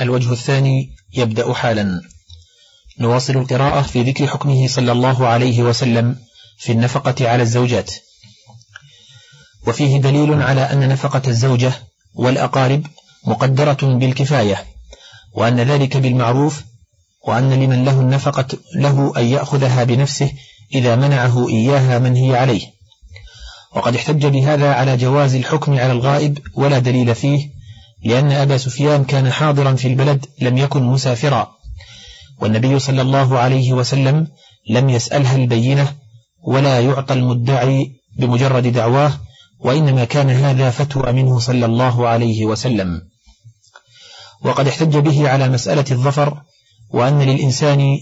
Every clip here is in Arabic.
الوجه الثاني يبدأ حالا. نواصل القراءة في ذكر حكمه صلى الله عليه وسلم في النفقة على الزوجات. وفيه دليل على أن نفقة الزوجة والأقارب مقدرة بالكفاية وأن ذلك بالمعروف وأن لمن له النفقة له أن يأخذها بنفسه إذا منعه إياها من هي عليه. وقد احتج بهذا على جواز الحكم على الغائب ولا دليل فيه لأن أبا سفيان كان حاضرا في البلد لم يكن مسافرا. والنبي صلى الله عليه وسلم لم يسألها البينة ولا يعطى المدعي بمجرد دعواه وإنما كان هذا فتوى منه صلى الله عليه وسلم. وقد احتج به على مسألة الظفر وأن للإنسان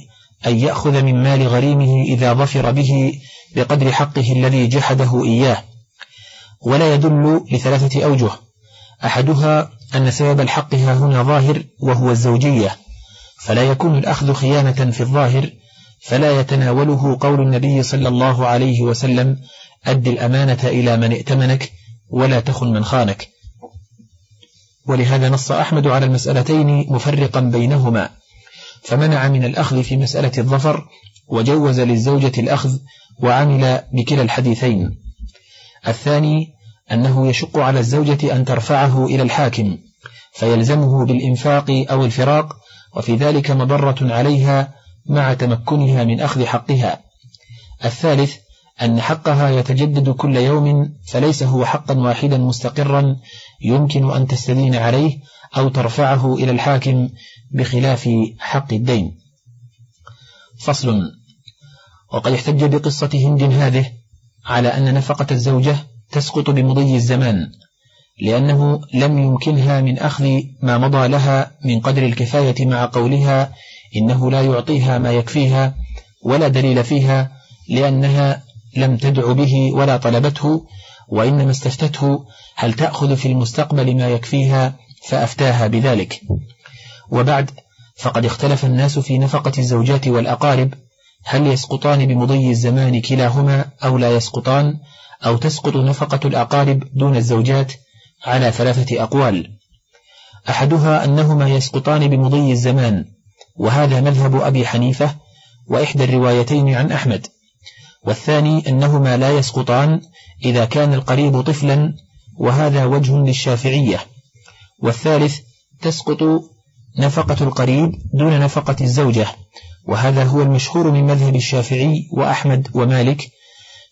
أن يأخذ من مال غريمه إذا ظفر به بقدر حقه الذي جحده إياه. ولا يدل لثلاثة أوجه أحدها أن سبب الحق ها هنا ظاهر وهو الزوجية فلا يكون الأخذ خيانة في الظاهر فلا يتناوله قول النبي صلى الله عليه وسلم أد الأمانة إلى من ائتمنك ولا تخن من خانك. ولهذا نص أحمد على المسألتين مفرقا بينهما فمنع من الأخذ في مسألة الظفر وجوز للزوجة الأخذ وعمل بكلا الحديثين. الثاني أنه يشق على الزوجة أن ترفعه إلى الحاكم. فيلزمه بالإنفاق أو الفراق وفي ذلك مضرة عليها مع تمكنها من أخذ حقها. الثالث أن حقها يتجدد كل يوم فليس هو حقا واحدا مستقرا يمكن أن تستدين عليه أو ترفعه إلى الحاكم بخلاف حق الدين. فصل. وقد احتج بقصة هند هذه على أن نفقة الزوجة تسقط بمضي الزمان لأنه لم يمكنها من أخذ ما مضى لها من قدر الكفاية مع قولها إنه لا يعطيها ما يكفيها ولا دليل فيها لأنها لم تدع به ولا طلبته وإنما استفتته هل تأخذ في المستقبل ما يكفيها فأفتاها بذلك. وبعد فقد اختلف الناس في نفقة الزوجات والأقارب هل يسقطان بمضي الزمان كلاهما أو لا يسقطان أو تسقط نفقة الأقارب دون الزوجات على ثلاثة أقوال. أحدها أنهما يسقطان بمضي الزمان وهذا مذهب أبي حنيفة وإحدى الروايتين عن أحمد. والثاني أنهما لا يسقطان إذا كان القريب طفلا وهذا وجه للشافعية. والثالث تسقط نفقة القريب دون نفقة الزوجة وهذا هو المشهور من مذهب الشافعي وأحمد ومالك.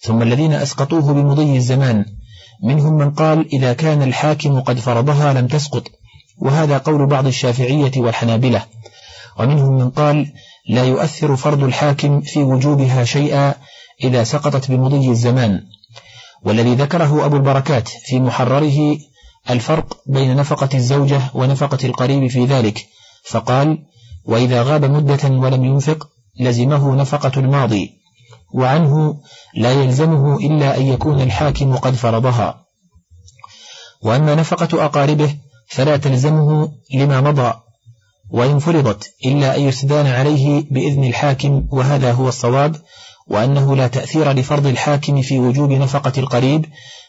ثم الذين أسقطوه بمضي الزمان منهم من قال إذا كان الحاكم قد فرضها لم تسقط وهذا قول بعض الشافعية والحنابلة. ومنهم من قال لا يؤثر فرض الحاكم في وجوبها شيئا إذا سقطت بمضي الزمان. والذي ذكره أبو البركات في محرره الفرق بين نفقة الزوجة ونفقة القريب في ذلك فقال وإذا غاب مدة ولم ينفق لزمه نفقة الماضي. وعنه لا يلزمه إلا أن يكون الحاكم قد فرضها. وأما نفقة أقاربه فلا تلزمه لما مضى وإن فرضت إلا أن يسدان عليه بإذن الحاكم وهذا هو الصواب وأنه لا تأثير لفرض الحاكم في وجوب نفقة القريب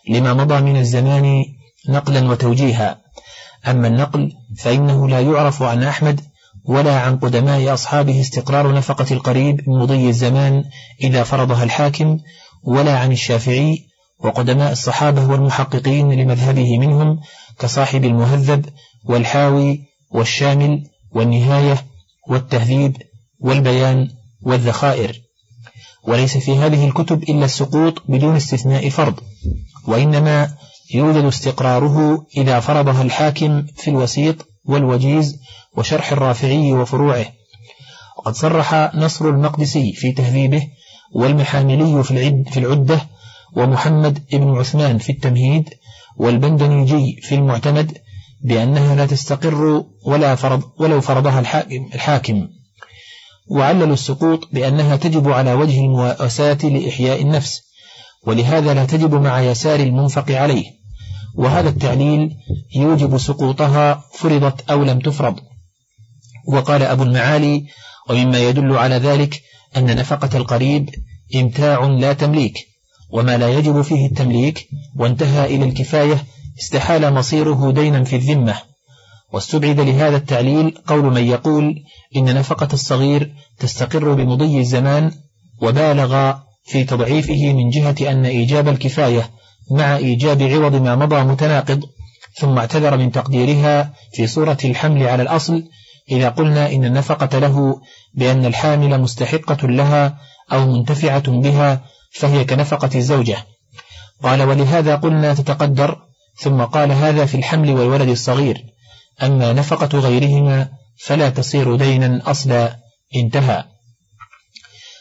لما مضى من الزمان نقلا وتوجيها. أما النقل فإنه لا يعرف عن أحمد ولا عن قدماء أصحابه استقرار نفقة القريب مضي الزمان إذا فرضها الحاكم ولا عن الشافعي وقدماء الصحابة والمحققين لمذهبه منهم كصاحب المهذب والحاوي والشامل والنهاية والتهذيب والبيان والذخائر. وليس في هذه الكتب إلا السقوط بدون استثناء فرض وإنما يوجد استقراره إذا فرضها الحاكم في الوسيط والوجيز وشرح الرافعي وفروعه. وقد صرح نصر المقدسي في تهذيبه والمحاملي في, العد في العدة ومحمد بن عثمان في التمهيد والبندنيجي في المعتمد بأنها لا تستقر ولا فرض ولو فرضها الحاكم, الحاكم. وعللوا السقوط بأنها تجب على وجه المواساة لإحياء النفس ولهذا لا تجب مع يسار المنفق عليه. وهذا التعليل يوجب سقوطها فرضت أو لم تفرض. وقال أبو المعالي ومما يدل على ذلك أن نفقة القريب إمتاع لا تمليك وما لا يجب فيه التمليك وانتهى إلى الكفاية استحال مصيره دينا في الذمة. واستبعد لهذا التعليل قول من يقول إن نفقة الصغير تستقر بمضي الزمان وبالغ في تضعيفه من جهة أن إيجاب الكفاية مع إيجاب عوض ما مضى متناقض ثم اعتذر من تقديرها في صورة الحمل على الأصل إذا قلنا إن النفقة له بأن الحامل مستحقة لها أو منتفعة بها فهي كنفقة الزوجة. قال ولهذا قلنا تتقدر ثم قال هذا في الحمل والولد الصغير. أما نفقة غيرهما فلا تصير دينا أصلا انتهى.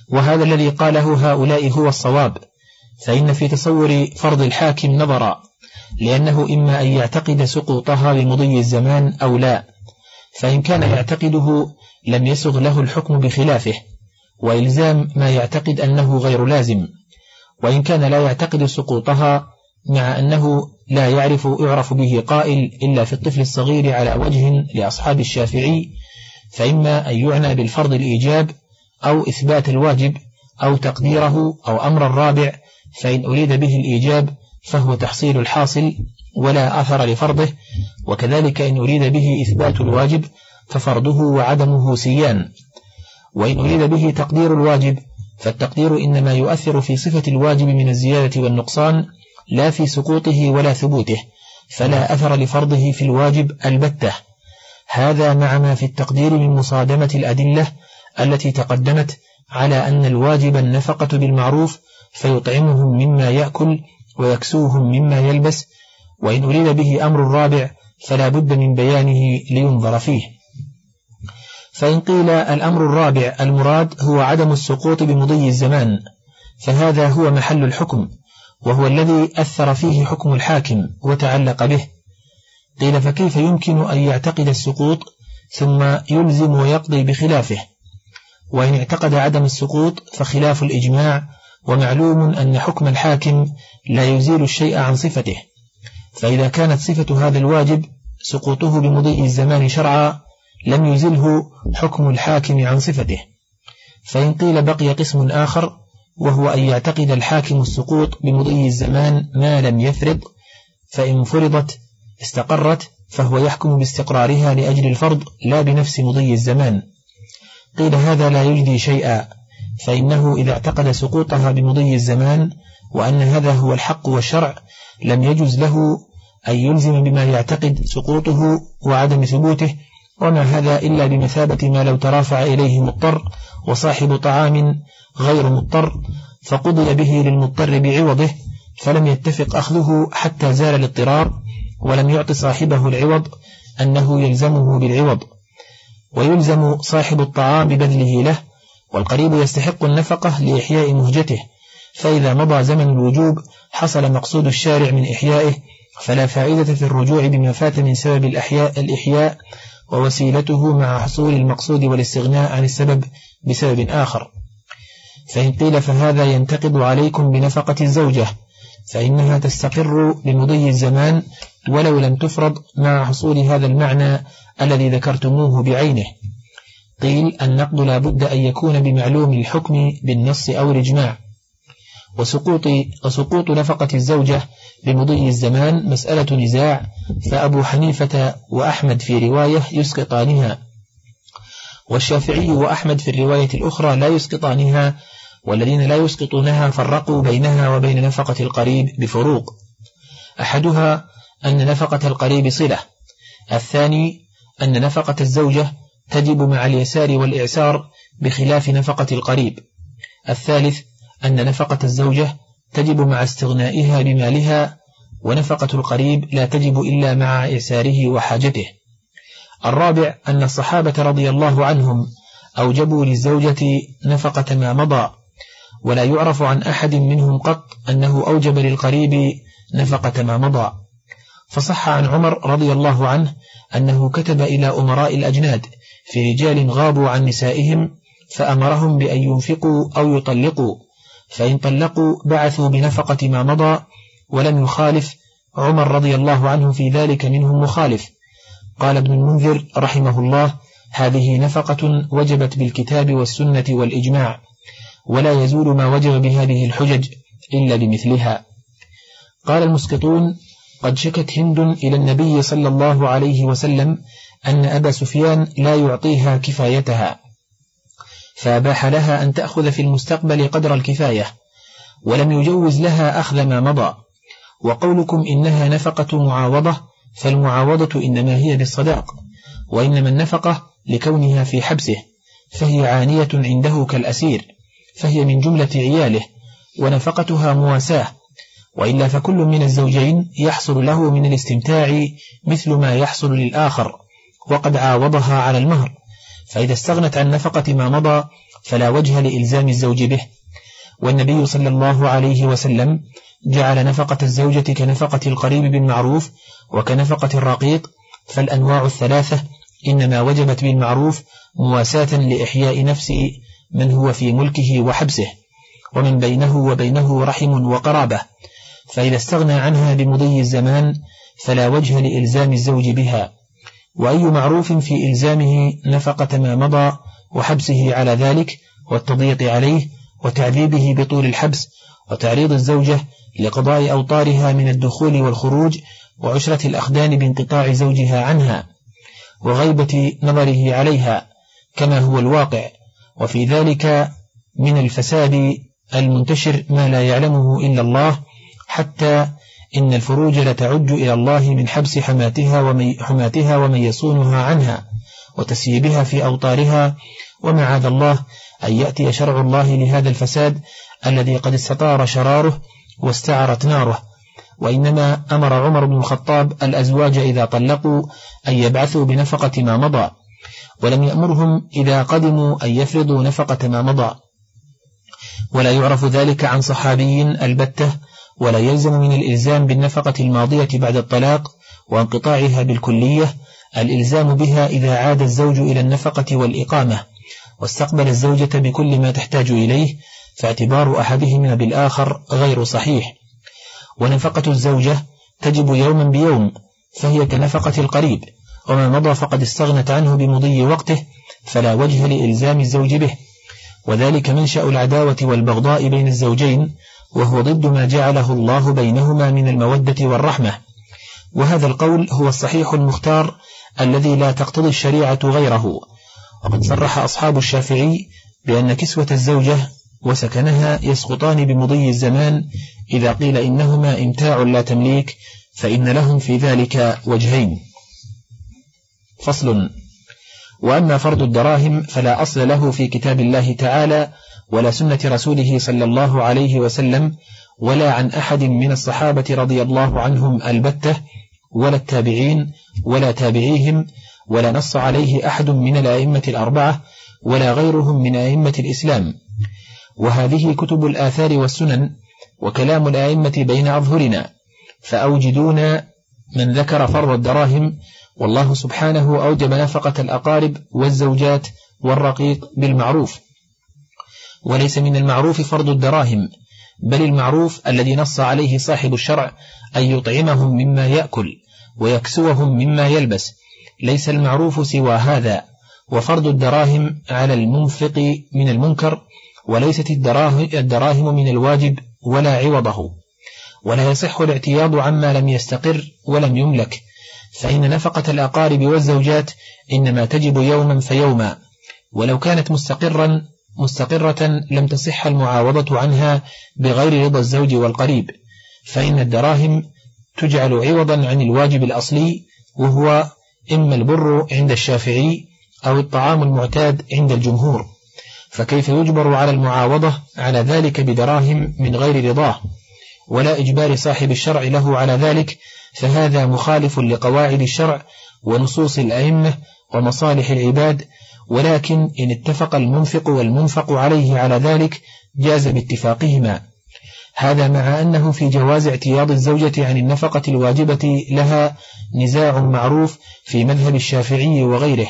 وهذا الذي قاله هؤلاء هو الصواب فإن في تصور فرض الحاكم نظرا لأنه إما أن يعتقد سقوطها بمضي الزمان أو لا. فإن كان يعتقده لم يسغ له الحكم بخلافه وإلزام ما يعتقد أنه غير لازم. وإن كان لا يعتقد سقوطها مع أنه لا يعرف يعرف به قائل إلا في الطفل الصغير على وجه لأصحاب الشافعي فإما أن يعنى بالفرض الإيجاب أو إثبات الواجب أو تقديره أو أمر الرابع فإن أريد به الإيجاب فهو تحصيل الحاصل ولا أثر لفرضه وكذلك إن أريد به إثبات الواجب ففرضه وعدمه سيان. وإن أريد به تقدير الواجب فالتقدير إنما يؤثر في صفة الواجب من الزيادة والنقصان لا في سقوطه ولا ثبوته فلا أثر لفرضه في الواجب البتة. هذا مع ما في التقدير من مصادمة الأدلة التي تقدمت على أن الواجب النفقة بالمعروف فيطعمهم مما يأكل ويكسوهم مما يلبس وإن أريد به أمر الرابع فلا بد من بيانه لينظر فيه. فإن قيل الأمر الرابع المراد هو عدم السقوط بمضي الزمان فهذا هو محل الحكم وهو الذي أثر فيه حكم الحاكم وتعلق به. قيل فكيف يمكن أن يعتقد السقوط ثم يلزم ويقضي بخلافه؟ وإن اعتقد عدم السقوط فخلاف الإجماع ومعلوم أن حكم الحاكم لا يزيل الشيء عن صفته. فإذا كانت صفة هذا الواجب سقوطه بمضي الزمان شرعا لم يزله حكم الحاكم عن صفته. فإن قيل بقي قسم آخر وهو أن يعتقد الحاكم السقوط بمضي الزمان ما لم يفرض فإن فرضت استقرت فهو يحكم باستقرارها لأجل الفرض لا بنفس مضي الزمان. قيل هذا لا يجدي شيئا فإنه إذا اعتقد سقوطها بمضي الزمان وأن هذا هو الحق والشرع لم يجوز له أن يلزم بما يعتقد سقوطه وعدم ثبوته وما هذا إلا بمثابة ما لو ترافع إليه مضطر وصاحب طعام غير مضطر فقضي به للمضطر بعوضه فلم يتفق أخذه حتى زال الاضطرار ولم يعط صاحبه العوض أنه يلزمه بالعوض. ويلزم صاحب الطعام ببذله له والقريب يستحق النفقة لإحياء مهجته فإذا مضى زمن الوجوب حصل مقصود الشارع من إحيائه فلا فائدة في الرجوع بما فات من سبب الأحياء الإحياء ووسيلته مع حصول المقصود والاستغناء عن السبب بسبب آخر. فإن قيل فهذا ينتقد عليكم بنفقة الزوجة فإنها تستقر بمضي الزمان ولو لم تفرض مع حصول هذا المعنى الذي ذكرتموه بعينه. قيل النقد لا بد أن يكون بمعلوم الحكم بالنص أو الإجماع. وسقوط, وسقوط نفقة الزوجة بمضي الزمان مسألة نزاع فأبو حنيفة وأحمد في رواية يسقطانها. والشافعي وأحمد في الرواية الأخرى لا يسقطانها والذين لا يسقطونها فرقوا بينها وبين نفقة القريب بفروق. أحدها أن نفقة القريب صلة الثاني أن نفقة الزوجة تجب مع اليسار والإعسار بخلاف نفقة القريب الثالث أن نفقة الزوجة تجب مع استغنائها بمالها ونفقة القريب لا تجب إلا مع إعساره وحاجته. الرابع أن الصحابة رضي الله عنهم أوجبوا للزوجة نفقة ما مضى ولا يعرف عن أحد منهم قط أنه أوجب للقريب نفقة ما مضى. فصح عن عمر رضي الله عنه أنه كتب إلى أمراء الأجناد في رجال غابوا عن نسائهم فأمرهم بأن ينفقوا أو يطلقوا. فإن طلقوا بعثوا بنفقة ما مضى ولم يخالف عمر رضي الله عنه في ذلك منهم مخالف. قال ابن المنذر رحمه الله هذه نفقة وجبت بالكتاب والسنة والإجماع ولا يزول ما وجب بهذه الحجج إلا بمثلها. قال المسقطون قد شكت هند إلى النبي صلى الله عليه وسلم أن أبا سفيان لا يعطيها كفايتها. فأباح لها أن تأخذ في المستقبل قدر الكفاية ولم يجوز لها أخذ ما مضى وقولكم إنها نفقة معاوضة فالمعاوضة إنما هي بالصداق وإنما النفقة لكونها في حبسه فهي عانية عنده كالأسير فهي من جملة عياله ونفقتها مواساة وإلا فكل من الزوجين يحصل له من الاستمتاع مثل ما يحصل للآخر وقد عاوضها على المهر. فإذا استغنت عن نفقة ما مضى فلا وجه لإلزام الزوج به. والنبي صلى الله عليه وسلم جعل نفقة الزوجة كنفقة القريب بالمعروف وكنفقة الرقيق فالأنواع الثلاثة إنما وجبت بالمعروف مواساة لإحياء نفس من هو في ملكه وحبسه ومن بينه وبينه رحم وقرابة. فإذا استغنى عنها بمضي الزمان فلا وجه لإلزام الزوج بها. وأي معروف في إلزامه نفقة ما مضى وحبسه على ذلك والتضييق عليه وتعذيبه بطول الحبس وتعريض الزوجة لقضاء أوطارها من الدخول والخروج وعشرة الأخدان بانقطاع زوجها عنها وغيبة نظره عليها كما هو الواقع وفي ذلك من الفساد المنتشر ما لا يعلمه إلا الله حتى إن الفروج لتعج إلى الله من حبس حماتها ومن, حماتها ومن يصونها عنها وتسييبها في أوطارها ومعاذ الله أن يأتي شرع الله لهذا الفساد الذي قد استطار شراره واستعرت ناره. وإنما أمر عمر بن الخطاب الأزواج إذا طلقوا أن يبعثوا بنفقة ما مضى ولم يأمرهم إذا قدموا أن يفرضوا نفقة ما مضى. ولا يعرف ذلك عن صحابي البتة ولا يلزم من الإلزام بالنفقة الماضية بعد الطلاق وانقطاعها بالكلية الإلزام بها إذا عاد الزوج إلى النفقة والإقامة واستقبل الزوجة بكل ما تحتاج إليه فاعتبار أحدهما بالآخر غير صحيح. ونفقة الزوجة تجب يوما بيوم فهي كنفقة القريب وما مضى فقد استغنت عنه بمضي وقته فلا وجه لإلزام الزوج به. وذلك منشأ العداوة والبغضاء بين الزوجين وهو ضد ما جعله الله بينهما من المودة والرحمة. وهذا القول هو الصحيح المختار الذي لا تقتضي الشريعة غيره. وقد صرح أصحاب الشافعي بأن كسوة الزوجة وسكنها يسقطان بمضي الزمان إذا قيل إنهما إمتاع لا تمليك فإن لهم في ذلك وجهين. فصل. وأما فرض الدراهم فلا أصل له في كتاب الله تعالى ولا سنة رسوله صلى الله عليه وسلم ولا عن أحد من الصحابة رضي الله عنهم البتة ولا التابعين ولا تابعيهم ولا نص عليه أحد من الأئمة الأربعة ولا غيرهم من أئمة الإسلام. وهذه كتب الآثار والسنن وكلام الأئمة بين أظهرنا فأوجدونا من ذكر فرض الدراهم والله سبحانه أوجب نفقة الأقارب والزوجات والرقيق بالمعروف. وليس من المعروف فرض الدراهم بل المعروف الذي نص عليه صاحب الشرع أن يطعمهم مما يأكل ويكسوهم مما يلبس. ليس المعروف سوى هذا وفرض الدراهم على المنفق من المنكر وليست الدراهم من الواجب ولا عوضه. ولا يصح الاعتياض عما لم يستقر ولم يملك. فإن نفقة الأقارب والزوجات إنما تجب يوما فيوما. ولو كانت مستقرا مستقرة لم تصح المعاوضة عنها بغير رضا الزوج والقريب فإن الدراهم تجعل عوضا عن الواجب الأصلي وهو إما البر عند الشافعي أو الطعام المعتاد عند الجمهور. فكيف يجبر على المعاوضة على ذلك بدراهم من غير رضاه؟ ولا إجبار صاحب الشرع له على ذلك فهذا مخالف لقواعد الشرع ونصوص الأئمة ومصالح العباد ولكن إن اتفق المنفق والمنفق عليه على ذلك جاز باتفاقهما. هذا مع أنه في جواز اعتياض الزوجة عن النفقة الواجبة لها نزاع معروف في مذهب الشافعي وغيره.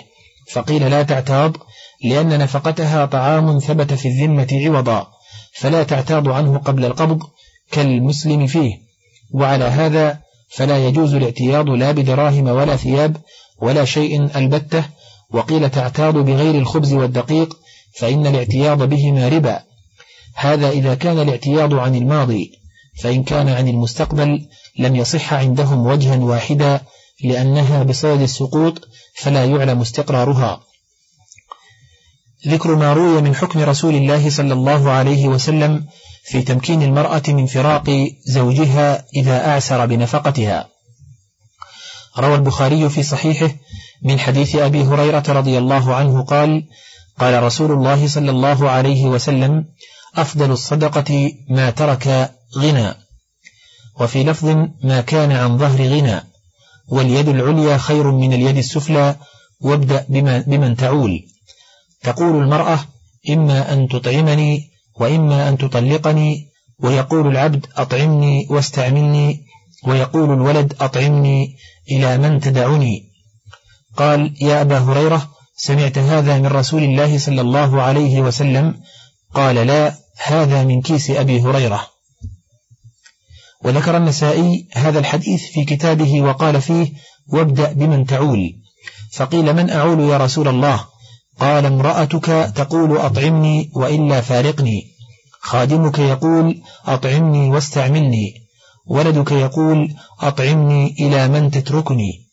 فقيل لا تعتاض لأن نفقتها طعام ثبت في الذمة عوضا فلا تعتاض عنه قبل القبض كالمسلم فيه. وعلى هذا فلا يجوز الاعتياض لا بدراهم ولا ثياب ولا شيء البتة وقيل تعتاض بغير الخبز والدقيق فإن الاعتياض بهما ربا. هذا إذا كان الاعتياض عن الماضي فإن كان عن المستقبل لم يصح عندهم وجها واحدا لأنها بصدد السقوط فلا يعلم استقرارها. ذكر ما روي من حكم رسول الله صلى الله عليه وسلم في تمكين المرأة من فراق زوجها إذا أعسر بنفقتها. روى البخاري في صحيحه من حديث أبي هريرة رضي الله عنه قال قال رسول الله صلى الله عليه وسلم أفضل الصدقة ما ترك غنى. وفي لفظ ما كان عن ظهر غنى. واليد العليا خير من اليد السفلى وابدأ بمن تعول. تقول المرأة إما أن تطعمني وإما أن تطلقني. ويقول العبد أطعمني واستعملني. ويقول الولد أطعمني إلى من تدعني قال يا أبا هريرة سمعت هذا من رسول الله صلى الله عليه وسلم؟ قال لا هذا من كيس أبي هريرة. وذكر النسائي هذا الحديث في كتابه وقال فيه وابدأ بمن تعول. فقيل من أعول يا رسول الله؟ قال امرأتك تقول أطعمني وإلا فارقني. خادمك يقول أطعمني واستعملني. ولدك يقول أطعمني إلى من تتركني.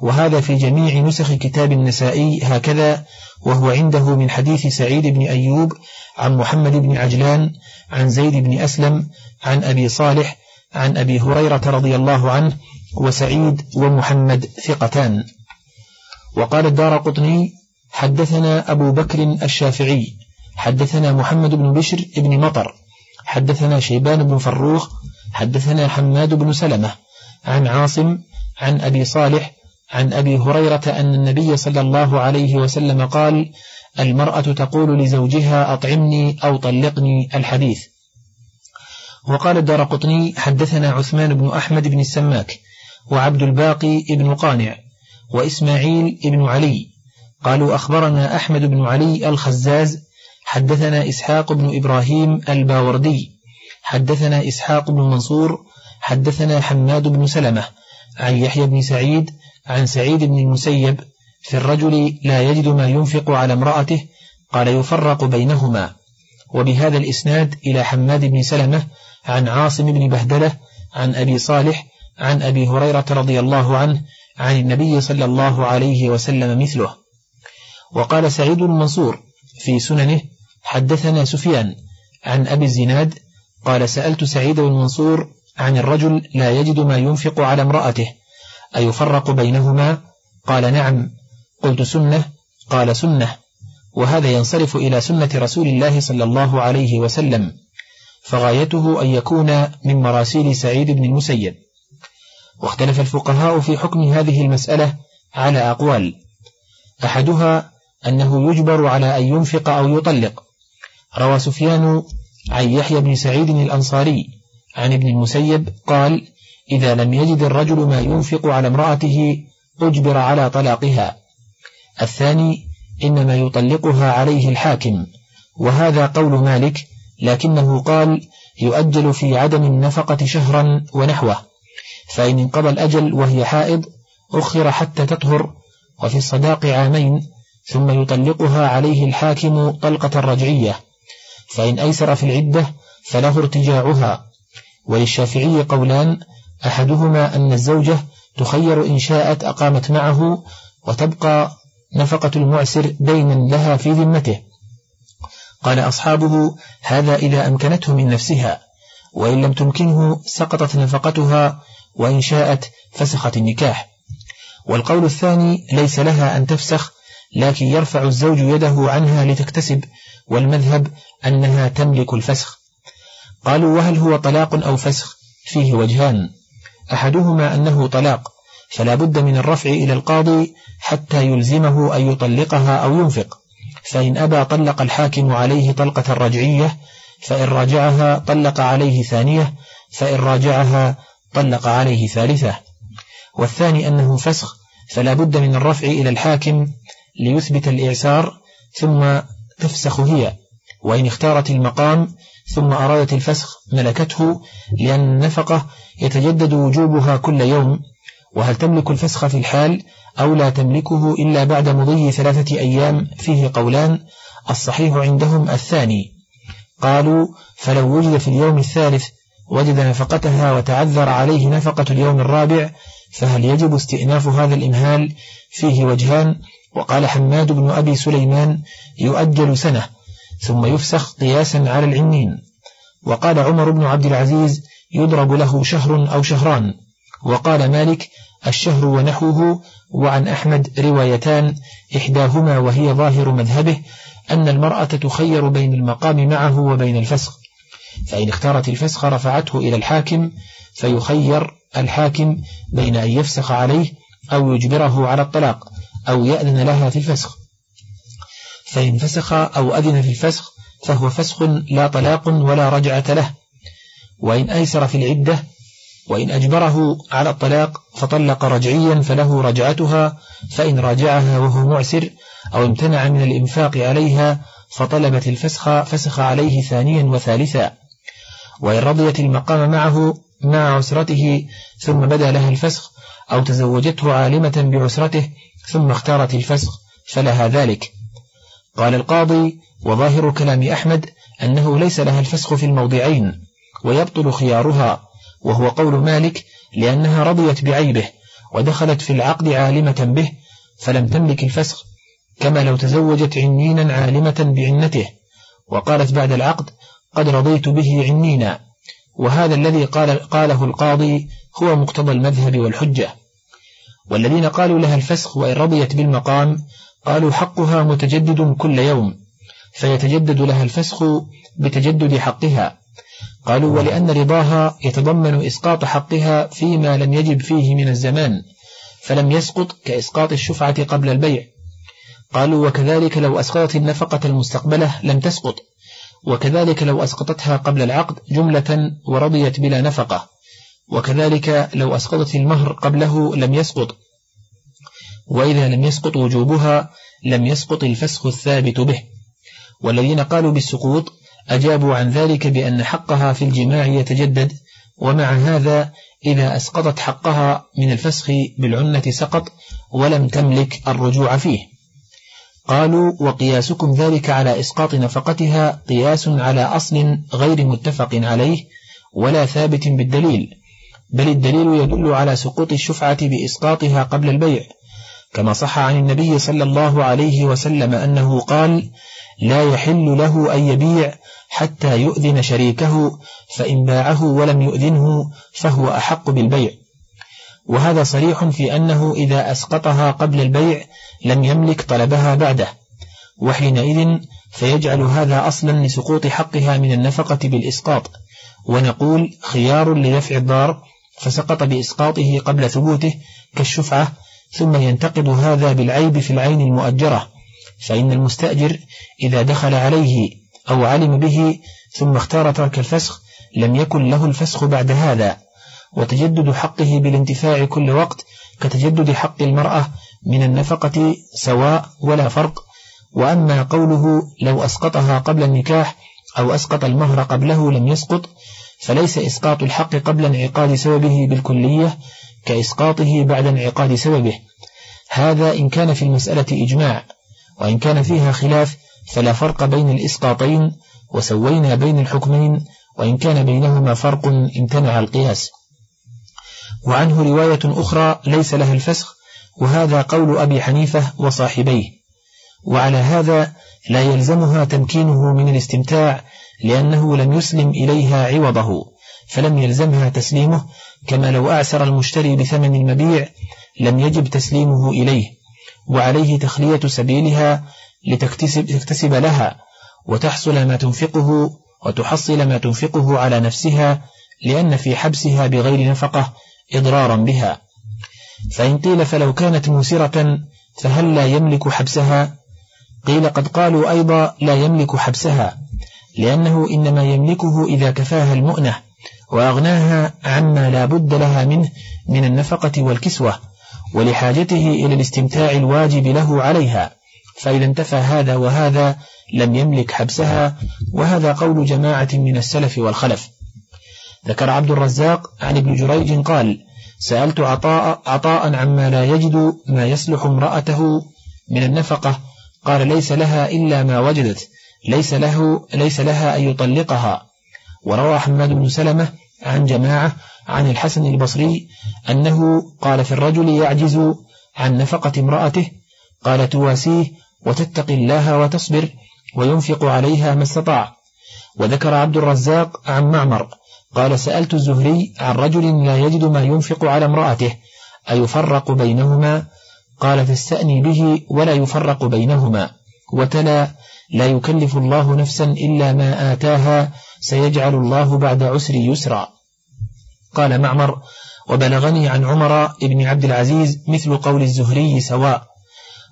وهذا في جميع نسخ كتاب النسائي هكذا وهو عنده من حديث سعيد بن أيوب عن محمد بن عجلان عن زيد بن أسلم عن أبي صالح عن أبي هريرة رضي الله عنه وسعيد ومحمد ثقتان. وقال الدار قطني حدثنا أبو بكر الشافعي حدثنا محمد بن بشر بن مطر حدثنا شيبان بن فروخ حدثنا حماد بن سلمة عن عاصم عن أبي صالح عن أبي هريرة أن النبي صلى الله عليه وسلم قال المرأة تقول لزوجها أطعمني أو طلقني الحديث. وقال الدار قطني حدثنا عثمان بن أحمد بن السماك وعبد الباقي بن قانع وإسماعيل بن علي. قالوا أخبرنا أحمد بن علي الخزاز حدثنا إسحاق بن إبراهيم الباوردي حدثنا إسحاق بن منصور حدثنا حماد بن سلمة عن يحيى بن سعيد عن سعيد بن المسيب في الرجل لا يجد ما ينفق على امرأته قال يفرق بينهما. وبهذا الإسناد إلى حماد بن سلمة عن عاصم بن بهدلة عن أبي صالح عن أبي هريرة رضي الله عنه عن النبي صلى الله عليه وسلم مثله. وقال سعيد بن منصور في سننه حدثنا سفيان عن أبي الزناد قال سألت سعيد بن منصور عن الرجل لا يجد ما ينفق على امرأته أيفرق بينهما؟ قال نعم. قلت سنة. قال سنة. وهذا ينصرف إلى سنة رسول الله صلى الله عليه وسلم. فغايته أن يكون من مراسيل سعيد بن المسيب. واختلف الفقهاء في حكم هذه المسألة على أقوال. أحدها أنه يجبر على أن ينفق أو يطلق. روى سفيان عن يحيى بن سعيد الأنصاري عن ابن المسيب قال إذا لم يجد الرجل ما ينفق على امرأته أجبر على طلاقها. الثاني إنما يطلقها عليه الحاكم. وهذا قول مالك لكنه قال يؤجل في عدم النفقة شهرا ونحوه. فإن انقضى الأجل وهي حائض أخر حتى تطهر. وفي الصداق عامين ثم يطلقها عليه الحاكم طلقة رجعية. فإن أيسر في العدة فله ارتجاعها. وللشافعي قولان أحدهما أن الزوجة تخير إن شاءت أقامت معه وتبقى نفقة المعسر دينا لها في ذمته. قال أصحابه هذا إذا أمكنته من نفسها وإن لم تمكنه سقطت نفقتها وإن شاءت فسخت النكاح. والقول الثاني ليس لها أن تفسخ لكن يرفع الزوج يده عنها لتكتسب والمذهب أنها تملك الفسخ. قالوا وهل هو طلاق أو فسخ؟ فيه وجهان. أحدهما أنه طلاق فلا بد من الرفع إلى القاضي حتى يلزمه أن يطلقها أو ينفق. فإن أبى طلق الحاكم عليه طلقة رجعية فإن راجعها طلق عليه ثانية فإن راجعها طلق عليه ثالثة. والثاني أنه فسخ فلا بد من الرفع إلى الحاكم ليثبت الإعسار ثم تفسخ هي. وإن اختارت المقام ثم أرادت الفسخ ملكته لأن النفقة يتجدد وجوبها كل يوم وهل تملك الفسخ في الحال أو لا تملكه إلا بعد مضي ثلاثة أيام فيه قولان الصحيح عندهم الثاني. قالوا فلو وجد في اليوم الثالث وجد نفقتها وتعذر عليه نفقة اليوم الرابع فهل يجب استئناف هذا الإمهال فيه وجهان وقال حماد بن أبي سليمان يؤجل سنة ثم يفسخ قياسا على العنين وقال عمر بن عبد العزيز يضرب له شهر أو شهران. وقال مالك الشهر ونحوه وعن أحمد روايتان إحداهما وهي ظاهر مذهبه أن المرأة تخير بين المقام معه وبين الفسخ فإن اختارت الفسخ رفعته إلى الحاكم فيخير الحاكم بين أن يفسخ عليه أو يجبره على الطلاق أو يأذن لها في الفسخ فإن فسخ أو أذن في الفسخ فهو فسخ لا طلاق ولا رجعة له. وإن أيسر في العدة وإن أجبره على الطلاق فطلق رجعيا فله رجعتها فإن راجعها وهو معسر أو امتنع من الإنفاق عليها فطلبت الفسخ فسخ عليه ثانيا وثالثا. وإن رضيت المقام معه مع عسرته ثم بدا لها الفسخ أو تزوجته عالمة بعسرته ثم اختارت الفسخ فلها ذلك. قال القاضي وظاهر كلام أحمد أنه ليس لها الفسخ في الموضعين. ويبطل خيارها وهو قول مالك لأنها رضيت بعيبه ودخلت في العقد عالمة به فلم تملك الفسخ كما لو تزوجت عنينا عالمة بعنته وقالت بعد العقد قد رضيت به عنينا وهذا الذي قال قاله القاضي هو مقتضى المذهب والحجة. والذين قالوا لها الفسخ وإن رضيت بالمقام قالوا حقها متجدد كل يوم فيتجدد لها الفسخ بتجدد حقها. قالوا ولأن رضاها يتضمن إسقاط حقها فيما لم يجب فيه من الزمان فلم يسقط كإسقاط الشفعة قبل البيع. قالوا وكذلك لو أسقطت النفقة المستقبلة لم تسقط وكذلك لو أسقطتها قبل العقد جملة ورضيت بلا نفقة وكذلك لو أسقطت المهر قبله لم يسقط. وإذا لم يسقط وجوبها لم يسقط الفسخ الثابت به. والذين قالوا بالسقوط أجابوا عن ذلك بأن حقها في الجماع يتجدد ومع هذا إذا أسقطت حقها من الفسخ بالعنة سقط ولم تملك الرجوع فيه. قالوا وقياسكم ذلك على إسقاط نفقتها قياس على أصل غير متفق عليه ولا ثابت بالدليل بل الدليل يدل على سقوط الشفعة بإسقاطها قبل البيع كما صح عن النبي صلى الله عليه وسلم أنه قال لا يحل له أن يبيع حتى يؤذن شريكه فإن باعه ولم يؤذنه فهو أحق بالبيع. وهذا صريح في أنه إذا أسقطها قبل البيع لم يملك طلبها بعده. وحينئذ فيجعل هذا أصلا لسقوط حقها من النفقة بالإسقاط. ونقول خيار لدفع الضار فسقط بإسقاطه قبل ثبوته كالشفعة ثم ينتقد هذا بالعيب في العين المؤجرة. فإن المستأجر إذا دخل عليه أو علم به ثم اختار ترك الفسخ لم يكن له الفسخ بعد هذا. وتجدد حقه بالانتفاع كل وقت كتجدد حق المرأة من النفقة سواء ولا فرق. وأما قوله لو أسقطها قبل النكاح أو أسقط المهر قبله لم يسقط فليس إسقاط الحق قبل انعقاد سببه بالكلية كإسقاطه بعد انعقاد سببه. هذا إن كان في المسألة إجماع وإن كان فيها خلاف فلا فرق بين الإسقاطين وسوينا بين الحكمين وإن كان بينهما فرق امتنع القياس. وعنه رواية أخرى ليس لها الفسخ وهذا قول أبي حنيفة وصاحبيه. وعلى هذا لا يلزمها تمكينه من الاستمتاع لأنه لم يسلم إليها عوضه فلم يلزمها تسليمه كما لو أعسر المشتري بثمن المبيع لم يجب تسليمه إليه. وعليه تخلية سبيلها لتكتسب تكتسب لها وتحصل ما تنفقه وتحصل ما تنفقه على نفسها لأن في حبسها بغير نفقة إضرارا بها. فإن قيل فلو كانت موسرة فهل لا يملك حبسها؟ قيل قد قالوا أيضا لا يملك حبسها لأنه إنما يملكه إذا كفاها المؤنة وأغناها عما لا بد لها منه من النفقة والكسوة ولحاجته إلى الاستمتاع الواجب له عليها. فإذا انتفى هذا وهذا لم يملك حبسها وهذا قول جماعة من السلف والخلف. ذكر عبد الرزاق عن ابن جريج قال سألت عطاء, عطاء عما لا يجد ما يصلح امرأته من النفقة. قال ليس لها إلا ما وجدت ليس له ليس لها أن يطلقها. وروى حماد بن سلمة عن جماعة عن الحسن البصري أنه قال في الرجل يعجز عن نفقة امرأته قال تواسيه وتتقي الله وتصبر وينفق عليها ما استطاع. وذكر عبد الرزاق عن معمر قال سألت الزهري عن رجل لا يجد ما ينفق على امرأته أيفرق بينهما؟ قال فاستأني به ولا يفرق بينهما. وتلا لا يكلف الله نفسا إلا ما آتاها سيجعل الله بعد عسر يسرا. قال معمر وبلغني عن عمر بن عبد العزيز مثل قول الزهري سواء.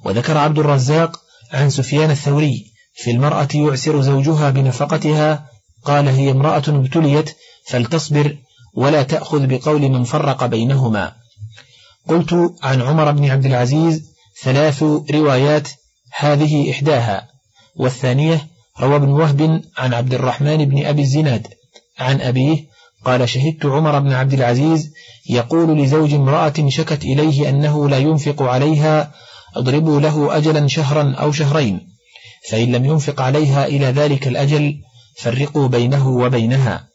وذكر عبد الرزاق عن سفيان الثوري في المرأة يعسر زوجها بنفقتها قال هي امرأة ابتليت فلتصبر ولا تأخذ بقول من فرق بينهما. قلت عن عمر بن عبد العزيز ثلاث روايات هذه إحداها والثانية روى ابن وهب عن عبد الرحمن بن أبي الزناد عن أبيه قال شهدت عمر بن عبد العزيز يقول لزوج امرأة شكت إليه أنه لا ينفق عليها أضربوا له أجلا شهرا أو شهرين فإن لم ينفق عليها إلى ذلك الأجل فرقوا بينه وبينها.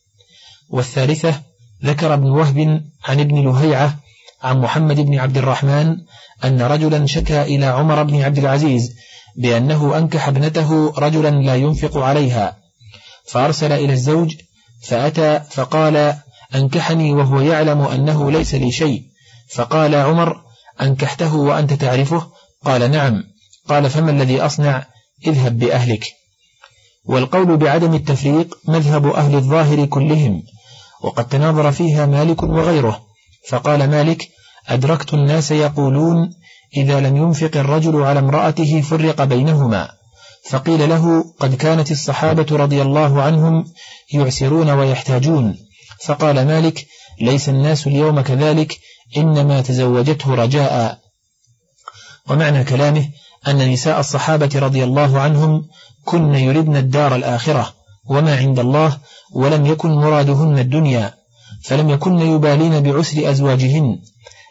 والثالثة ذكر ابن وهب عن ابن لهيعة عن محمد بن عبد الرحمن أن رجلا شكى إلى عمر بن عبد العزيز بأنه أنكح ابنته رجلا لا ينفق عليها. فأرسل إلى الزوج فأتى فقال أنكحني وهو يعلم أنه ليس لي شيء. فقال عمر أنكحته وأنت تعرفه؟ قال نعم. قال فما الذي أصنع؟ اذهب بأهلك. والقول بعدم التفريق مذهب أهل الظاهر كلهم وقد تناظر فيها مالك وغيره. فقال مالك أدركت الناس يقولون إذا لم ينفق الرجل على امرأته فرق بينهما. فقيل له قد كانت الصحابة رضي الله عنهم يعسرون ويحتاجون. فقال مالك ليس الناس اليوم كذلك إنما تزوجته رجاء. ومعنى كلامه أن نساء الصحابة رضي الله عنهم كن يردن الدار الآخرة وما عند الله ولم يكن مرادهن الدنيا فلم يكن يبالين بعسر أزواجهن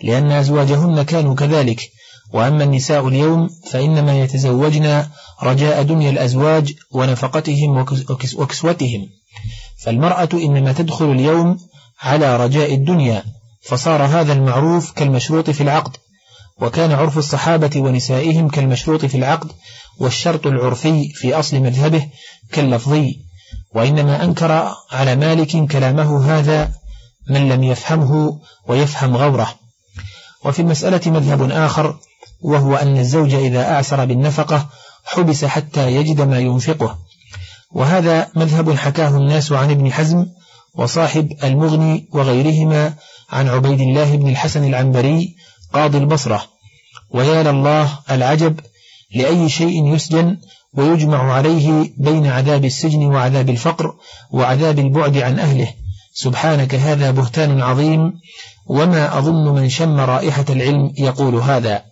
لأن أزواجهن كانوا كذلك وأما النساء اليوم فإنما يتزوجن رجاء دنيا الأزواج ونفقتهم وكسوتهم فالمرأة إنما تدخل اليوم على رجاء الدنيا فصار هذا المعروف كالمشروط في العقد وكان عرف الصحابة ونسائهم كالمشروط في العقد والشرط العرفي في أصل مذهبه كاللفظي وإنما أنكر على مالك كلامه هذا من لم يفهمه ويفهم غوره. وفي المسألة مذهب آخر وهو أن الزوج إذا أعسر بالنفقة حبس حتى يجد ما ينفقه. وهذا مذهب حكاه الناس عن ابن حزم وصاحب المغني وغيرهما عن عبيد الله بن الحسن العنبري قاضي البصرة. ويا لله العجب لأي شيء يسجن ويجمع عليه بين عذاب السجن وعذاب الفقر وعذاب البعد عن أهله. سبحانك هذا بهتان عظيم وما أظن من شم رائحة العلم يقول هذا.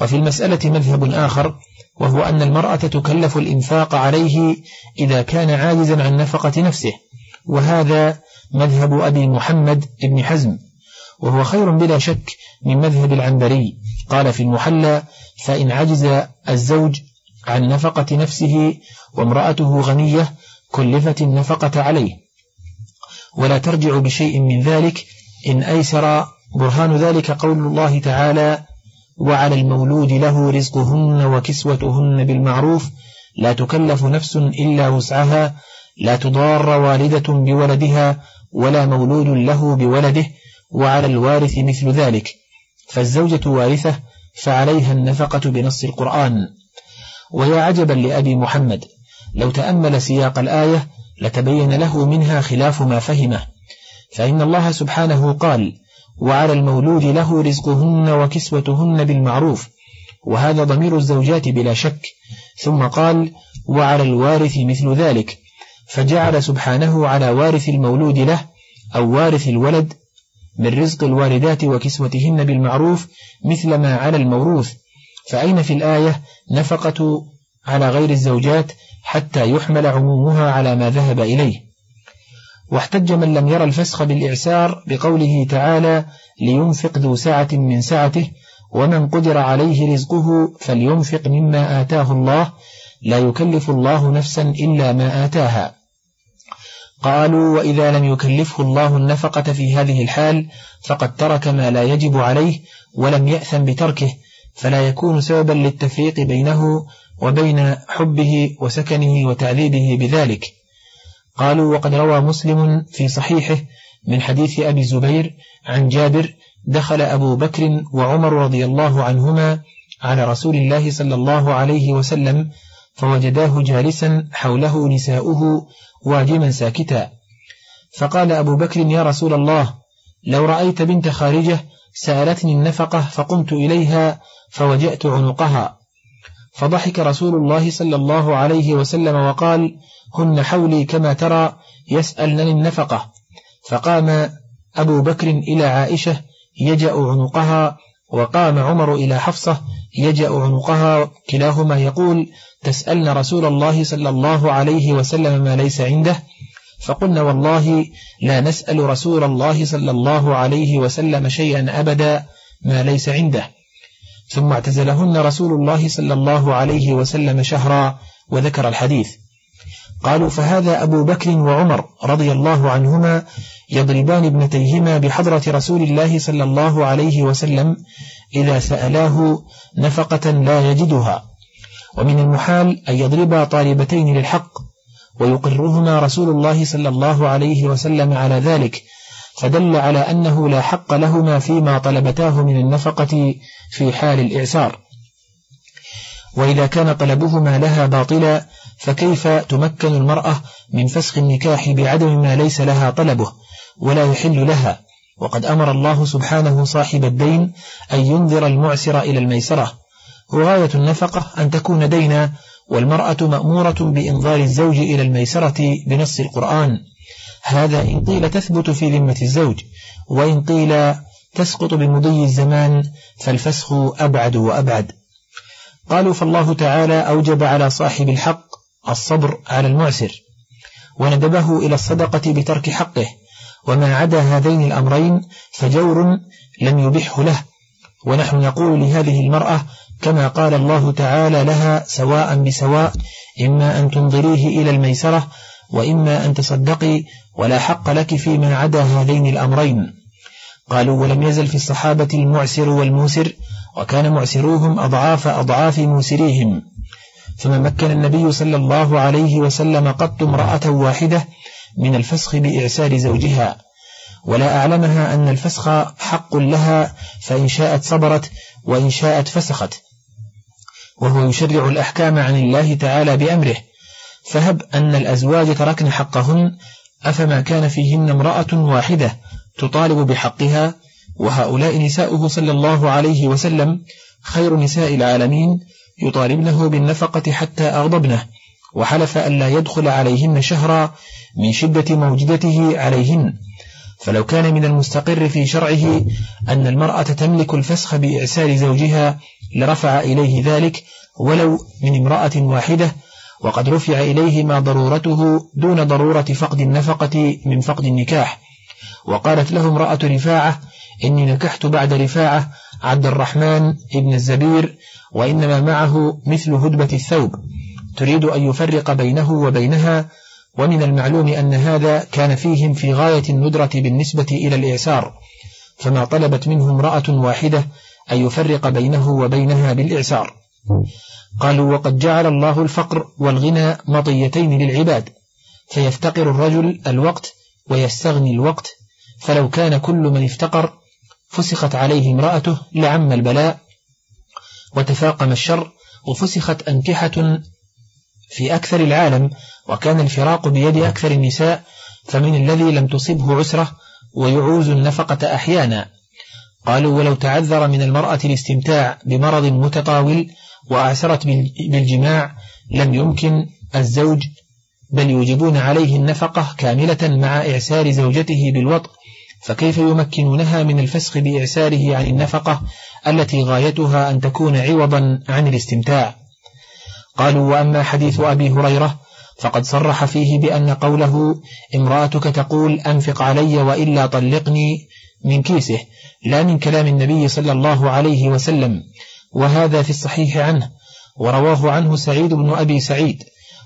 وفي المسألة مذهب آخر وهو أن المرأة تكلف الإنفاق عليه إذا كان عاجزا عن نفقة نفسه وهذا مذهب أبي محمد بن حزم. وهو خير بلا شك من مذهب العنبري. قال في المحلى فإن عجز الزوج عن نفقة نفسه وامرأته غنية كلفت النفقة عليه. ولا ترجع بشيء من ذلك إن أيسر برهان ذلك قول الله تعالى وعلى المولود له رزقهن وكسوتهن بالمعروف لا تكلف نفس إلا وسعها لا تضار والدة بولدها ولا مولود له بولده وعلى الوارث مثل ذلك فالزوجة وارثة فعليها النفقة بنص القرآن. ويا عجبا لأبي محمد لو تأمل سياق الآية لتبين له منها خلاف ما فهمه. فإن الله سبحانه قال وعلى المولود له رزقهن وكسوتهن بالمعروف وهذا ضمير الزوجات بلا شك. ثم قال وعلى الوارث مثل ذلك. فجعل سبحانه على وارث المولود له أو وارث الولد من رزق الوالدات وكسوتهن بالمعروف مثل ما على الموروث. فأين في الآية نفقة على غير الزوجات حتى يحمل عمومها على ما ذهب إليه؟ واحتج من لم يرى الفسخ بالإعسار بقوله تعالى لينفق ذو سعة من سعته ومن قدر عليه رزقه فلينفق مما آتاه الله لا يكلف الله نفسا إلا ما آتاها. قالوا وإذا لم يكلفه الله النفقة في هذه الحال فقد ترك ما لا يجب عليه ولم يأثم بتركه فلا يكون سببا للتفريق بينه وبين حبه وسكنه وتعذيبه بذلك. قالوا وقد روى مسلم في صحيحه من حديث أبي الزبير عن جابر دخل أبو بكر وعمر رضي الله عنهما على رسول الله صلى الله عليه وسلم فوجداه جالسا حوله نساؤه واجما ساكتا. فقال أبو بكر يا رسول الله لو رأيت بنت خارجة سألتني النفقة فقمت إليها فوجأت عنقها. فضحك رسول الله صلى الله عليه وسلم وقال هن حولي كما ترى يسألنني النفقة. فقام أبو بكر إلى عائشة يجأ عنقها وقام عمر إلى حفصة يجأ عنقها كلاهما يقول تسألن رسول الله صلى الله عليه وسلم ما ليس عنده فقلنا والله لا نسأل رسول الله صلى الله عليه وسلم شيئا أبدا ما ليس عنده. ثم اعتزلهن رسول الله صلى الله عليه وسلم شهرا وذكر الحديث. قالوا فهذا أبو بكر وعمر رضي الله عنهما يضربان ابنتيهما بحضرة رسول الله صلى الله عليه وسلم إذا سألاه نفقة لا يجدها. ومن المحال أن يضربا طالبتين للحق ويقرهما رسول الله صلى الله عليه وسلم على ذلك فدل على أنه لا حق لهما فيما طلبتاه من النفقة في حال الإعسار. وإذا كان طلبهما لها باطلا فكيف تمكن المرأة من فسخ النكاح بعدم ما ليس لها طلبه ولا يحل لها؟ وقد أمر الله سبحانه صاحب الدين أن ينذر المعسر إلى الميسرة. وغاية النفقة أن تكون دينا والمرأة مأمورة بإنظار الزوج إلى الميسرة بنص القرآن. هذا إن قيل تثبت في ذمة الزوج وإن قيل تسقط بمضي الزمان فالفسخ أبعد وأبعد. قالوا فالله تعالى أوجب على صاحب الحق الصبر على المعسر وندبه إلى الصدقة بترك حقه وما عدا هذين الأمرين فجور لم يبحه له. ونحن نقول لهذه المرأة كما قال الله تعالى لها سواء بسواء إما أن تنظريه إلى الميسرة وإما أن تصدقي ولا حق لك فيما عدا هذين الأمرين. قالوا ولم يزل في الصحابة المعسر والموسر وكان معسروهم أضعاف أضعاف موسريهم. ثم مكن النبي صلى الله عليه وسلم قط امرأة واحدة من الفسخ بإعسار زوجها. ولا أعلمها أن الفسخ حق لها فإن شاءت صبرت وإن شاءت فسخت. وهو يشرع الأحكام عن الله تعالى بأمره. فهب أن الأزواج تركن حقهن أفما كان فيهن امرأة واحدة تطالب بحقها وهؤلاء نساؤه صلى الله عليه وسلم خير نساء العالمين يطالبنه بالنفقة حتى أغضبنه وحلف أن لا يدخل عليهن شهرا من شدة موجدته عليهن. فلو كان من المستقر في شرعه أن المرأة تملك الفسخ بإعسار زوجها لرفع إليه ذلك ولو من امرأة واحدة وقد رفع إليه ما ضرورته دون ضرورة فقد النفقة من فقد النكاح. وقالت له امرأة رفاعة إني نكحت بعد رفاعة عبد الرحمن ابن الزبير وإنما معه مثل هدبة الثوب. تريد أن يفرق بينه وبينها ومن المعلوم أن هذا كان فيهم في غاية الندرة بالنسبة إلى الإعسار فما طلبت منه امرأة واحدة أن يفرق بينه وبينها بالإعسار. قالوا وقد جعل الله الفقر والغنى مطيتين للعباد فيفتقر الرجل الوقت ويستغني الوقت فلو كان كل من افتقر فسخت عليه امرأته لعم البلاء وتفاقم الشر وفسخت أنكحة في أكثر العالم وكان الفراق بيد أكثر النساء فمن الذي لم تصبه عسرة ويعوز النفقة أحيانا. قالوا ولو تعذر من المرأة الاستمتاع بمرض متطاول وأعسرت بالجماع لم يمكن الزوج بل يوجبون عليه النفقة كاملة مع إعسار زوجته بالوطء. فكيف يمكنونها من الفسخ بإعساره عن النفقة التي غايتها أن تكون عوضا عن الاستمتاع؟ قالوا وأما حديث أبي هريرة فقد صرح فيه بأن قوله امرأتك تقول أنفق علي وإلا طلقني من كيسه لا من كلام النبي صلى الله عليه وسلم وهذا في الصحيح عنه ورواه عنه سعيد بن أبي سعيد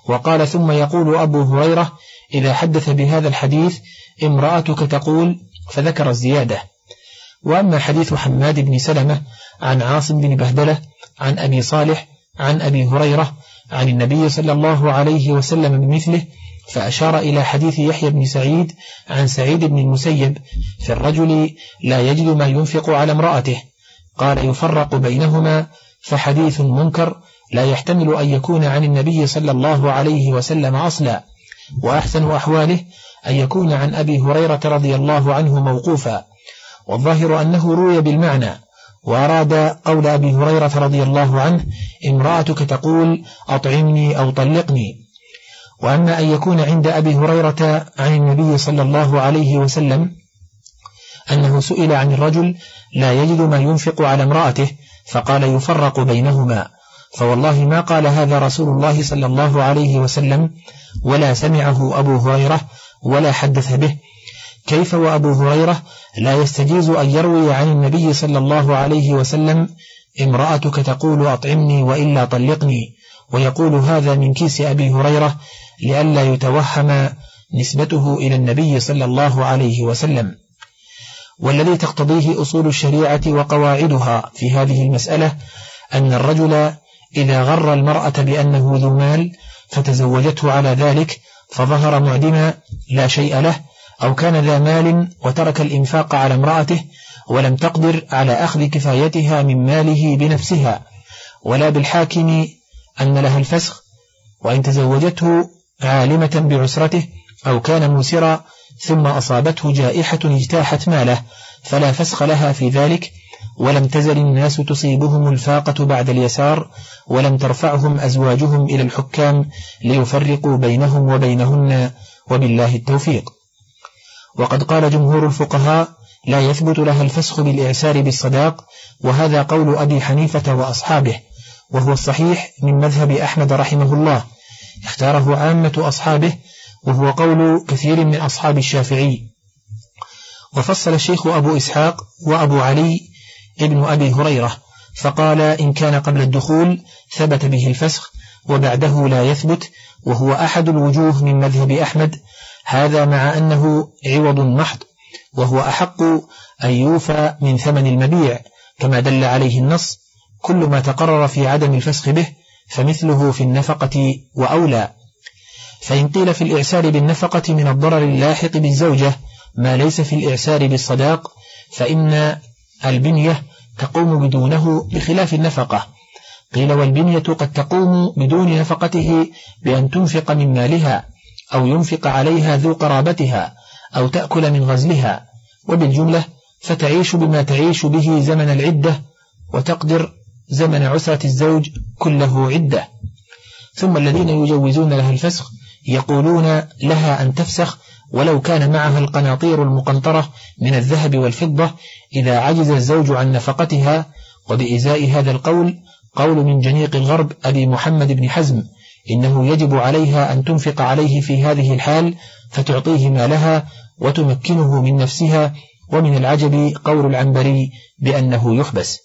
وقال ثم يقول أبو هريرة إذا حدث بهذا الحديث امرأتك تقول فذكر الزيادة. وأما حديث حماد بن سلمة عن عاصم بن بهدلة عن أبي صالح عن أبي هريرة عن النبي صلى الله عليه وسلم بمثله فأشار إلى حديث يحيى بن سعيد عن سعيد بن المسيب في الرجل لا يجد ما ينفق على امرأته قال يفرق بينهما فحديث منكر لا يحتمل أن يكون عن النبي صلى الله عليه وسلم أصلا وأحسن أحواله أن يكون عن أبي هريرة رضي الله عنه موقوفا والظاهر أنه روي بالمعنى. وأراد قول أبي هريرة رضي الله عنه امرأتك تقول أطعمني أو طلقني. وأما أن يكون عند أبي هريرة عن النبي صلى الله عليه وسلم أنه سئل عن الرجل لا يجد ما ينفق على امرأته فقال يفرق بينهما. فوالله ما قال هذا رسول الله صلى الله عليه وسلم ولا سمعه أبو هريرة ولا حدث به. كيف وأبو هريرة لا يستجيز أن يروي عن النبي صلى الله عليه وسلم امرأتك تقول أطعمني وإلا طلقني ويقول هذا من كيس أبي هريرة لئلا يتوهم نسبته إلى النبي صلى الله عليه وسلم. والذي تقتضيه أصول الشريعة وقواعدها في هذه المسألة أن الرجل إذا غر المرأة بأنه ذو مال فتزوجته على ذلك فظهر معدما لا شيء له أو كان ذا مال وترك الإنفاق على امرأته ولم تقدر على أخذ كفايتها من ماله بنفسها ولا بالحاكم أن لها الفسخ وإن تزوجته عالمة بعسرته أو كان موسرا ثم أصابته جائحة اجتاحت ماله فلا فسخ لها في ذلك ولم تزل الناس تصيبهم الفاقة بعد اليسار ولم ترفعهم أزواجهم إلى الحكام ليفرقوا بينهم وبينهن وبالله التوفيق. وقد قال جمهور الفقهاء لا يثبت لها الفسخ بالإعسار بالصداق وهذا قول أبي حنيفة وأصحابه وهو الصحيح من مذهب أحمد رحمه الله اختاره عامة أصحابه وهو قول كثير من أصحاب الشافعي. وفصل الشيخ أبو إسحاق وأبو علي ابن أبي هريرة فقال إن كان قبل الدخول ثبت به الفسخ وبعده لا يثبت وهو أحد الوجوه من مذهب أحمد هذا مع أنه عوض محض وهو أحق أن يوفى من ثمن المبيع كما دل عليه النص كل ما تقرر في عدم الفسخ به فمثله في النفقة وأولى. فإن قيل في الإعسار بالنفقة من الضرر اللاحق بالزوجة ما ليس في الإعسار بالصداق فإن البنية تقوم بدونه بخلاف النفقة. قيل والبنية قد تقوم بدون نفقته بأن تنفق من مالها. أو ينفق عليها ذو قرابتها أو تأكل من غزلها وبالجملة فتعيش بما تعيش به زمن العدة وتقدر زمن عسرة الزوج كله عدة. ثم الذين يجوزون لها الفسخ يقولون لها أن تفسخ ولو كان معها القناطير المقنطرة من الذهب والفضة إذا عجز الزوج عن نفقتها وبإزاء هذا القول قول من جنيق الغرب أبي محمد بن حزم إنه يجب عليها أن تنفق عليه في هذه الحال فتعطيه مالها وتمكنه من نفسها ومن العجب قول العنبري بأنه يحبس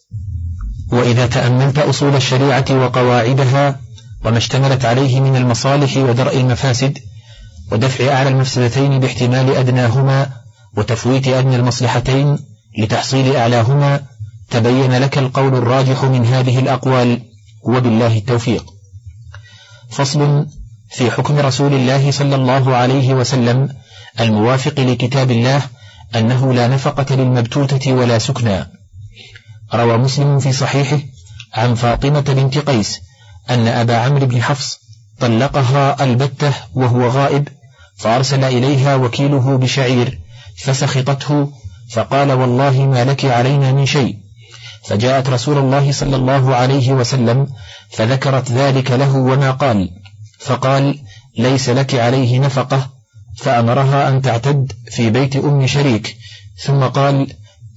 وإذا تأملت أصول الشريعة وقواعدها وما اشتملت عليه من المصالح ودرء المفاسد ودفع أعلى المفسدتين باحتمال أدناهما وتفويت أدنى المصلحتين لتحصيل أعلاهما تبين لك القول الراجح من هذه الأقوال وبالله التوفيق. فصل في حكم رسول الله صلى الله عليه وسلم الموافق لكتاب الله أنه لا نفقة للمبتوتة ولا سكنى. روى مسلم في صحيحه عن فاطمة بنت قيس أن أبا عمرو بن حفص طلقها البتة وهو غائب فأرسل إليها وكيله بشعير فسخطته فقال والله ما لك علينا من شيء. فجاءت رسول الله صلى الله عليه وسلم فذكرت ذلك له وما قال. فقال ليس لك عليه نفقة. فأمرها أن تعتد في بيت أم شريك. ثم قال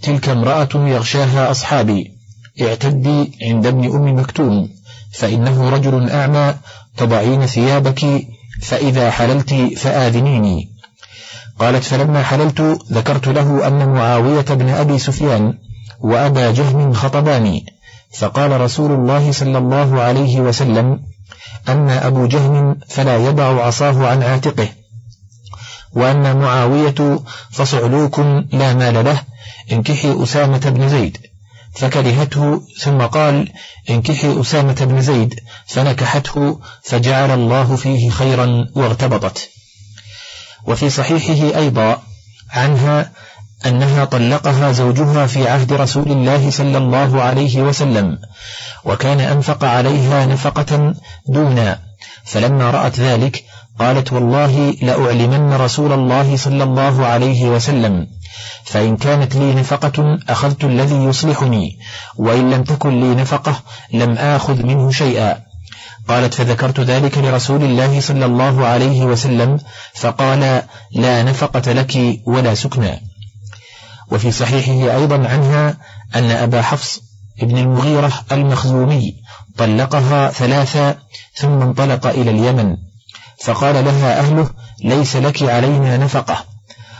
تلك امرأة يغشاها أصحابي. اعتدي عند ابن أم مكتوم. فإنه رجل أعمى تضعين ثيابك فإذا حللت فآذنيني. قالت فلما حللت ذكرت له أن معاوية بن أبي سفيان وأبا جهم خطباني. فقال رسول الله صلى الله عليه وسلم أما أبو جهم فلا يضع عصاه عن عاتقه وأما معاوية فصعلوك لا مال له انكحي أسامة بن زيد. فكرهته ثم قال انكحي أسامة بن زيد فنكحته فجعل الله فيه خيرا واغتبطت وفي صحيحه أيضا عنها أنها طلقها زوجها في عهد رسول الله صلى الله عليه وسلم وكان أنفق عليها نفقة دونا فلما رأت ذلك قالت والله لأعلمن رسول الله صلى الله عليه وسلم فإن كانت لي نفقة أخذت الذي يصلحني وإن لم تكن لي نفقة لم آخذ منه شيئا. قالت فذكرت ذلك لرسول الله صلى الله عليه وسلم فقال لا نفقة لك ولا سكنى. وفي صحيحه أيضا عنها أن أبا حفص ابن المغيرة المخزومي طلقها ثلاثا ثم انطلق إلى اليمن فقال لها أهله ليس لك علينا نفقة.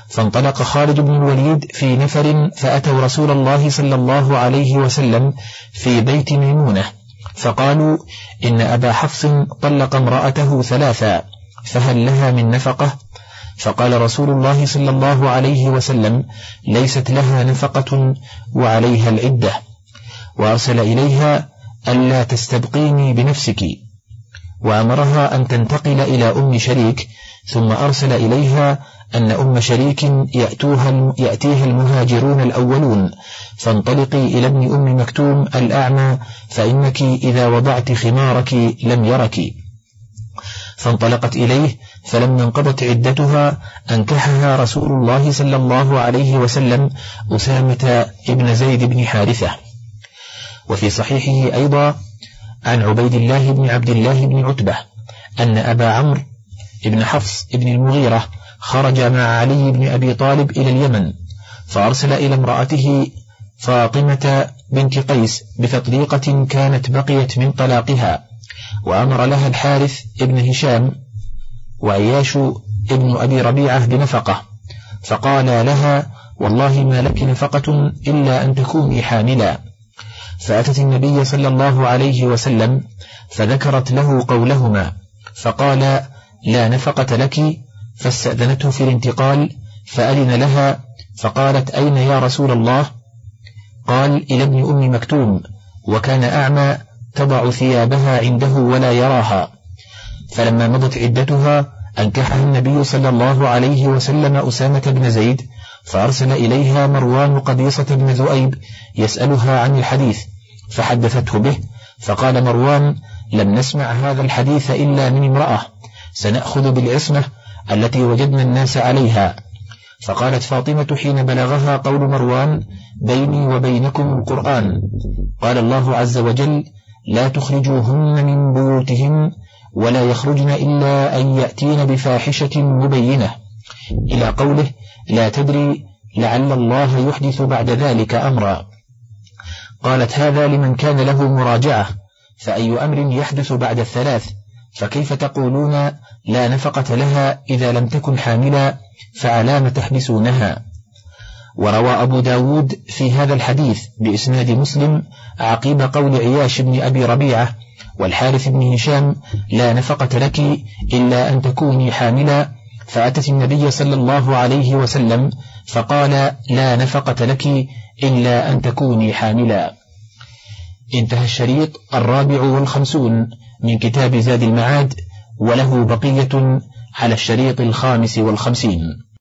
فانطلق خالد بن الوليد في نفر فأتوا رسول الله صلى الله عليه وسلم في بيت ميمونة فقالوا إن أبا حفص طلق امرأته ثلاثا فهل لها من نفقة؟ فقال رسول الله صلى الله عليه وسلم ليست لها نفقة وعليها العدة. وأرسل إليها ألا تستبقيني بنفسك. وأمرها أن تنتقل إلى أم شريك ثم أرسل إليها أن أم شريك يأتوها يأتيها المهاجرون الأولون. فانطلقي إلى ابن أم مكتوم الأعمى فإنك إذا وضعت خمارك لم يرك. فانطلقت إليه فلما انقضت عدتها أنكحها رسول الله صلى الله عليه وسلم أسامة ابن زيد بن حارثة. وفي صحيحه أيضا عن عبيد الله بن عبد الله بن عتبة أن أبا عمرو بن حفص بن المغيرة خرج مع علي بن أبي طالب إلى اليمن فأرسل إلى امرأته فاطمة بنت قيس بتطليقة كانت بقيت من طلاقها وأمر لها الحارث ابن هشام وعياش ابن أبي ربيعة بنفقة فقال لها والله ما لك نفقة إلا أن تكوني حاملا. فأتت النبي صلى الله عليه وسلم فذكرت له قولهما فقال لا نفقة لك فاستأذنته في الانتقال فأذن لها فقالت أين يا رسول الله؟ قال إلى ابن أم مكتوم وكان أعمى تضع ثيابها عنده ولا يراها. فلما مضت عدتها أنكحها النبي صلى الله عليه وسلم أسامة بن زيد فأرسل إليها مروان قبيصة بن ذؤيب يسألها عن الحديث فحدثته به فقال مروان لم نسمع هذا الحديث إلا من امرأة سنأخذ بالعصمة التي وجدنا الناس عليها. فقالت فاطمة حين بلغها قول مروان بيني وبينكم القرآن. قال الله عز وجل لا تخرجوهن من بيوتهن ولا يخرجن إلا أن يأتين بفاحشة مبينة. إلى قوله لا تدري لعل الله يحدث بعد ذلك أمرا. قالت هذا لمن كان له مراجعة فأي أمر يحدث بعد الثلاث؟ فكيف تقولون لا نفقة لها إذا لم تكن حاملا فعلام تحبسونها؟ وروى أبو داود في هذا الحديث بإسناد مسلم عقيب قول عياش بن أبي ربيعة والحارث بن هشام لا نفقة لك إلا أن تكوني حاملا. فأتت النبي صلى الله عليه وسلم فقال لا نفقة لك إلا أن تكوني حاملا. انتهى الشريط الرابع والخمسون من كتاب زاد المعاد وله بقية على الشريط الخامس والخمسين.